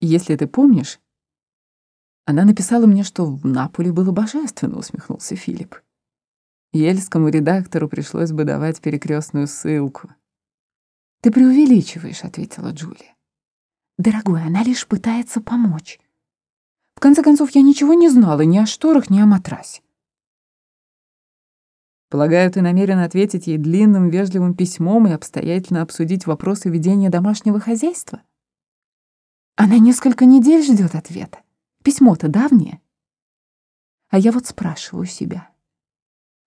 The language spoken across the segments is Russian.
Если ты помнишь, она написала мне, что в Наполе было божественно, усмехнулся Филипп. Ельскому редактору пришлось бы давать перекрестную ссылку. «Ты преувеличиваешь», — ответила Джулия. «Дорогой, она лишь пытается помочь. В конце концов, я ничего не знала ни о шторах, ни о матрасе. Полагаю, ты намерен ответить ей длинным вежливым письмом и обстоятельно обсудить вопросы ведения домашнего хозяйства? Она несколько недель ждет ответа. Письмо-то давнее. А я вот спрашиваю себя,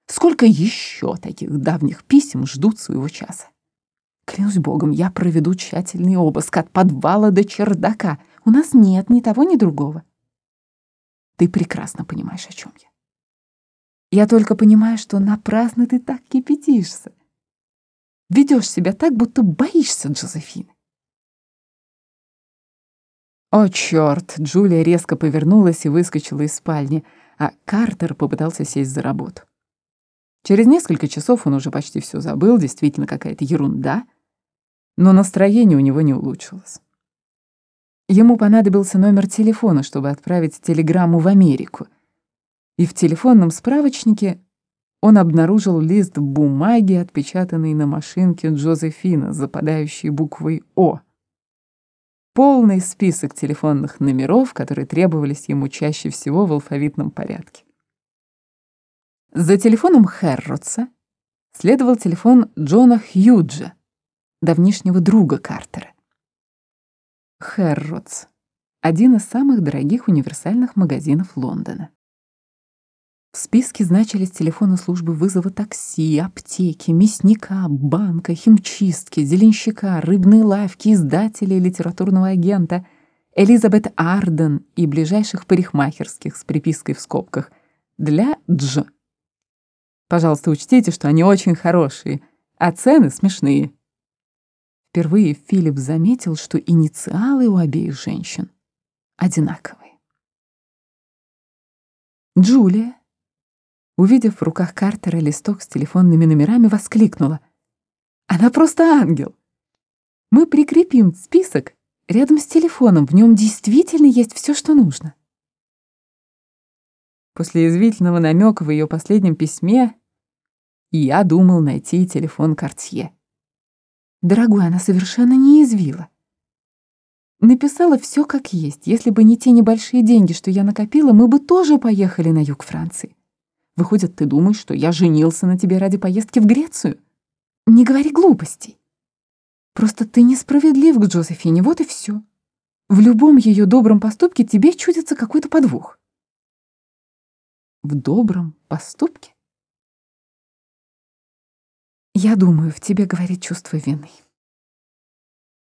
сколько еще таких давних писем ждут своего часа? Клянусь богом, я проведу тщательный обыск от подвала до чердака. У нас нет ни того, ни другого. Ты прекрасно понимаешь, о чем я. Я только понимаю, что напрасно ты так кипятишься. Ведешь себя так, будто боишься Джозефины. О, черт! Джулия резко повернулась и выскочила из спальни, а Картер попытался сесть за работу. Через несколько часов он уже почти все забыл, действительно какая-то ерунда, но настроение у него не улучшилось. Ему понадобился номер телефона, чтобы отправить телеграмму в Америку — и в телефонном справочнике он обнаружил лист бумаги, отпечатанный на машинке Джозефина, западающей буквой «О». Полный список телефонных номеров, которые требовались ему чаще всего в алфавитном порядке. За телефоном Хэрротса следовал телефон Джона Хьюджа, давнишнего друга Картера. Хэрротс — один из самых дорогих универсальных магазинов Лондона. В списке значились телефоны службы вызова такси, аптеки, мясника, банка, химчистки, зеленщика, рыбные лавки, издателя и литературного агента, Элизабет Арден и ближайших парикмахерских с припиской в скобках для Дж. Пожалуйста, учтите, что они очень хорошие, а цены смешные. Впервые Филипп заметил, что инициалы у обеих женщин одинаковые. Джулия увидев в руках Картера листок с телефонными номерами, воскликнула. «Она просто ангел! Мы прикрепим список рядом с телефоном, в нем действительно есть все, что нужно». После язвительного намека в ее последнем письме я думал найти телефон Картье. Дорогой, она совершенно не извила. Написала все как есть. Если бы не те небольшие деньги, что я накопила, мы бы тоже поехали на юг Франции. Выходит, ты думаешь, что я женился на тебе ради поездки в Грецию? Не говори глупостей. Просто ты несправедлив к Джозефине, вот и все. В любом ее добром поступке тебе чудится какой-то подвох. В добром поступке? Я думаю, в тебе говорит чувство вины.